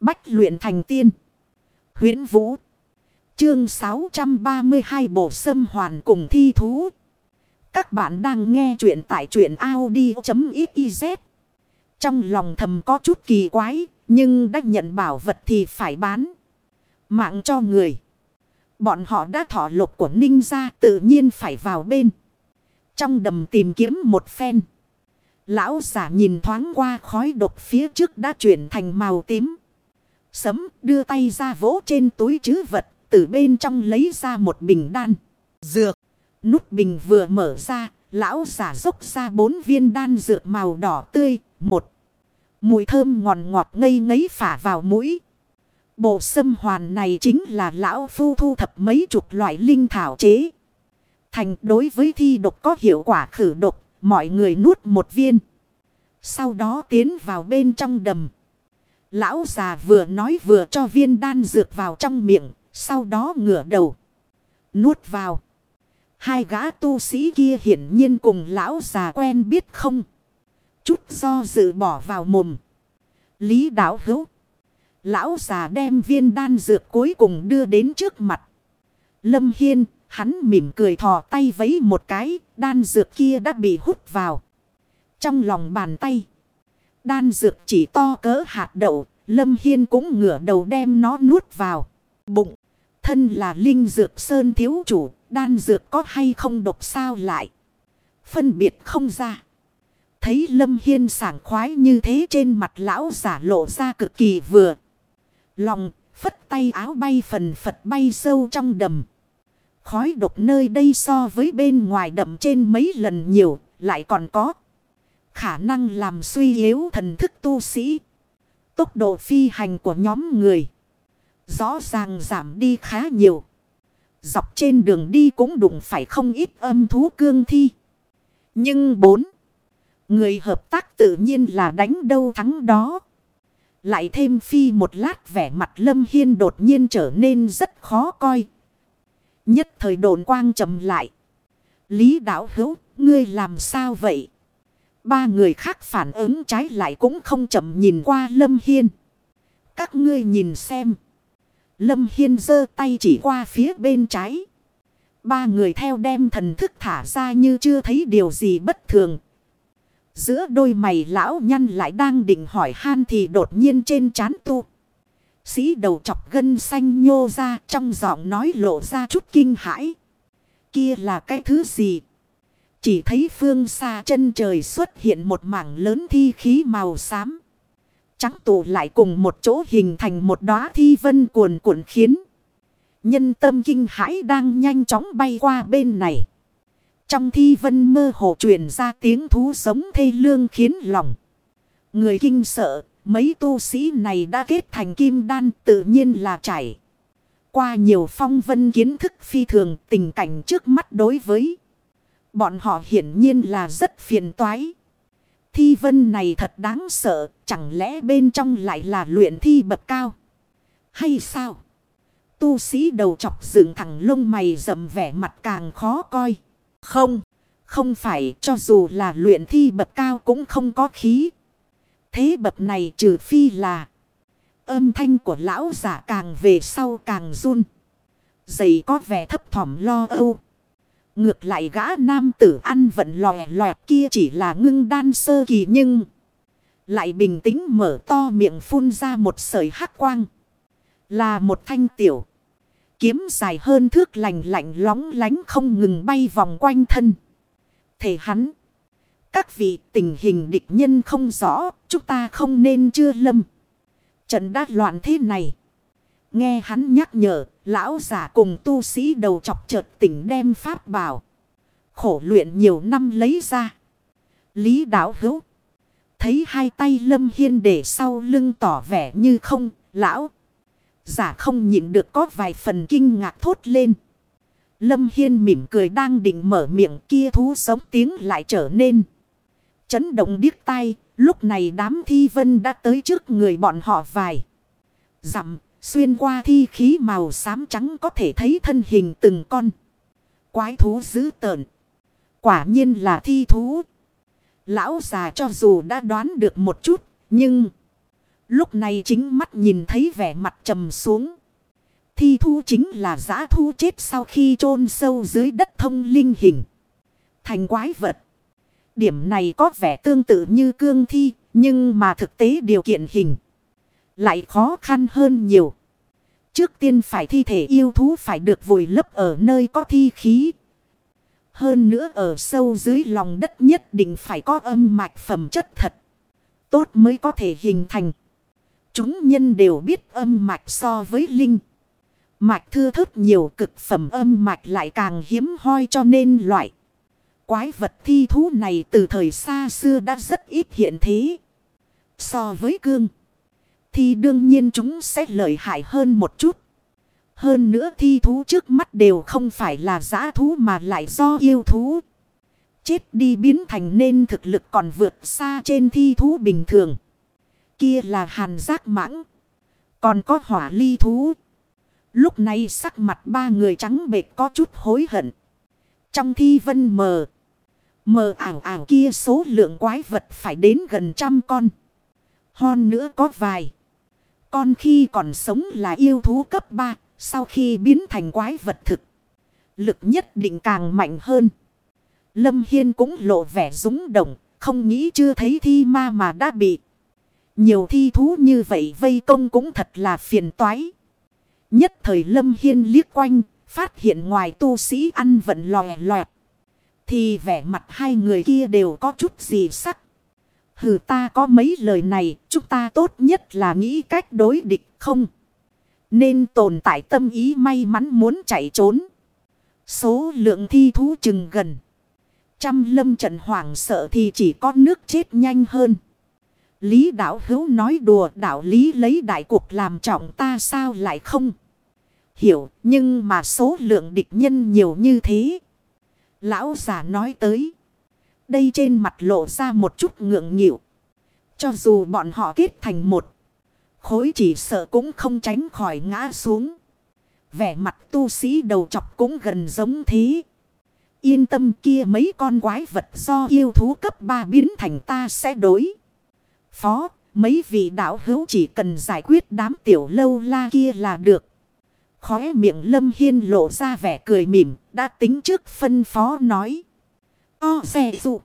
Bách luyện thành tiên. huyễn Vũ. Chương 632 Bộ Sâm Hoàn cùng thi thú. Các bạn đang nghe truyện tại truyện Audi.xyz. Trong lòng thầm có chút kỳ quái, nhưng đã nhận bảo vật thì phải bán. Mạng cho người. Bọn họ đã thỏ lục của ninh ra tự nhiên phải vào bên. Trong đầm tìm kiếm một phen. Lão giả nhìn thoáng qua khói độc phía trước đã chuyển thành màu tím. Sấm đưa tay ra vỗ trên túi chứ vật. Từ bên trong lấy ra một bình đan. Dược. Nút bình vừa mở ra. Lão giả dốc ra bốn viên đan dược màu đỏ tươi. Một. Mùi thơm ngọt ngọt ngây ngấy phả vào mũi. Bộ sâm hoàn này chính là lão phu thu thập mấy chục loại linh thảo chế. Thành đối với thi độc có hiệu quả khử độc, mọi người nuốt một viên. Sau đó tiến vào bên trong đầm. Lão già vừa nói vừa cho viên đan dược vào trong miệng, sau đó ngửa đầu. Nuốt vào. Hai gã tu sĩ kia hiển nhiên cùng lão già quen biết không. Chút do dự bỏ vào mồm. Lý đảo hữu. Lão già đem viên đan dược cuối cùng đưa đến trước mặt. Lâm Hiên, hắn mỉm cười thò tay vấy một cái, đan dược kia đã bị hút vào. Trong lòng bàn tay, đan dược chỉ to cỡ hạt đậu, Lâm Hiên cũng ngửa đầu đem nó nuốt vào. Bụng, thân là linh dược sơn thiếu chủ, đan dược có hay không độc sao lại. Phân biệt không ra. Thấy Lâm Hiên sảng khoái như thế trên mặt lão giả lộ ra cực kỳ vừa. Lòng, phất tay áo bay phần phật bay sâu trong đầm. Khói độc nơi đây so với bên ngoài đậm trên mấy lần nhiều, lại còn có. Khả năng làm suy yếu thần thức tu sĩ. Tốc độ phi hành của nhóm người. Rõ ràng giảm đi khá nhiều. Dọc trên đường đi cũng đụng phải không ít âm thú cương thi. Nhưng bốn. Người hợp tác tự nhiên là đánh đâu thắng đó. Lại thêm phi một lát vẻ mặt Lâm Hiên đột nhiên trở nên rất khó coi. Nhất thời đồn quang trầm lại. Lý đạo hữu, ngươi làm sao vậy? Ba người khác phản ứng trái lại cũng không chậm nhìn qua Lâm Hiên. Các ngươi nhìn xem. Lâm Hiên giơ tay chỉ qua phía bên trái. Ba người theo đem thần thức thả ra như chưa thấy điều gì bất thường. Giữa đôi mày lão nhăn lại đang định hỏi han thì đột nhiên trên chán tu. Sĩ đầu chọc gân xanh nhô ra trong giọng nói lộ ra chút kinh hãi. Kia là cái thứ gì? Chỉ thấy phương xa chân trời xuất hiện một mảng lớn thi khí màu xám. Trắng tụ lại cùng một chỗ hình thành một đóa thi vân cuồn cuộn khiến. Nhân tâm kinh hãi đang nhanh chóng bay qua bên này. Trong thi vân mơ hồ truyền ra tiếng thú sống thê lương khiến lòng. Người kinh sợ, mấy tu sĩ này đã kết thành kim đan tự nhiên là chảy. Qua nhiều phong vân kiến thức phi thường tình cảnh trước mắt đối với. Bọn họ hiển nhiên là rất phiền toái. Thi vân này thật đáng sợ, chẳng lẽ bên trong lại là luyện thi bậc cao? Hay sao? Tu sĩ đầu chọc dựng thẳng lông mày rậm vẻ mặt càng khó coi. Không, không phải cho dù là luyện thi bậc cao cũng không có khí. Thế bậc này trừ phi là âm thanh của lão giả càng về sau càng run. Dày có vẻ thấp thỏm lo âu. Ngược lại gã nam tử ăn vận lòe loẹt kia chỉ là ngưng đan sơ kỳ nhưng lại bình tĩnh mở to miệng phun ra một sợi hắc quang. Là một thanh tiểu. Kiếm dài hơn thước lành lạnh lóng lánh không ngừng bay vòng quanh thân. Thể hắn. Các vị tình hình địch nhân không rõ. Chúng ta không nên chưa lâm. Trận đát loạn thế này. Nghe hắn nhắc nhở. Lão giả cùng tu sĩ đầu chọc chợt tỉnh đem pháp bảo. Khổ luyện nhiều năm lấy ra. Lý đạo hữu. Thấy hai tay lâm hiên để sau lưng tỏ vẻ như không. Lão. Giả không nhịn được có vài phần kinh ngạc thốt lên. Lâm Hiên mỉm cười đang định mở miệng kia thú sống tiếng lại trở nên. Chấn động điếc tai, lúc này đám thi vân đã tới trước người bọn họ vài. Dặm, xuyên qua thi khí màu xám trắng có thể thấy thân hình từng con. Quái thú dữ tợn. Quả nhiên là thi thú. Lão già cho dù đã đoán được một chút, nhưng... Lúc này chính mắt nhìn thấy vẻ mặt trầm xuống. Thi thú chính là giã thu chết sau khi chôn sâu dưới đất thông linh hình. Thành quái vật. Điểm này có vẻ tương tự như cương thi, nhưng mà thực tế điều kiện hình lại khó khăn hơn nhiều. Trước tiên phải thi thể yêu thú phải được vùi lấp ở nơi có thi khí. Hơn nữa ở sâu dưới lòng đất nhất định phải có âm mạch phẩm chất thật. Tốt mới có thể hình thành. Chúng nhân đều biết âm mạch so với linh. Mạch thưa thớt nhiều cực phẩm âm mạch lại càng hiếm hoi cho nên loại. Quái vật thi thú này từ thời xa xưa đã rất ít hiện thế. So với cương. Thì đương nhiên chúng sẽ lợi hại hơn một chút. Hơn nữa thi thú trước mắt đều không phải là giã thú mà lại do yêu thú. Chết đi biến thành nên thực lực còn vượt xa trên thi thú bình thường. Kia là hàn giác mãng. Còn có hỏa ly thú. Lúc này sắc mặt ba người trắng bệt có chút hối hận. Trong thi vân mờ. Mờ ảo ảo kia số lượng quái vật phải đến gần trăm con. Hon nữa có vài. Con khi còn sống là yêu thú cấp 3. Sau khi biến thành quái vật thực. Lực nhất định càng mạnh hơn. Lâm Hiên cũng lộ vẻ rúng động. Không nghĩ chưa thấy thi ma mà đã bị. Nhiều thi thú như vậy vây công cũng thật là phiền toái. Nhất thời Lâm Hiên liếc quanh. Phát hiện ngoài tu sĩ ăn vận lòe loẹt. Thì vẻ mặt hai người kia đều có chút gì sắc. Hừ ta có mấy lời này, chúng ta tốt nhất là nghĩ cách đối địch không. Nên tồn tại tâm ý may mắn muốn chạy trốn. Số lượng thi thú chừng gần. Trăm lâm trận hoảng sợ thì chỉ có nước chết nhanh hơn. Lý đạo hữu nói đùa đạo lý lấy đại cuộc làm trọng ta sao lại không. Hiểu nhưng mà số lượng địch nhân nhiều như thế. Lão giả nói tới. Đây trên mặt lộ ra một chút ngượng nghịu. Cho dù bọn họ kết thành một. Khối chỉ sợ cũng không tránh khỏi ngã xuống. Vẻ mặt tu sĩ đầu chọc cũng gần giống thế. Yên tâm kia mấy con quái vật do yêu thú cấp 3 biến thành ta sẽ đối. Phó, mấy vị đạo hữu chỉ cần giải quyết đám tiểu lâu la kia là được. Khóe miệng lâm hiên lộ ra vẻ cười mỉm, đã tính trước phân phó nói. 抗生素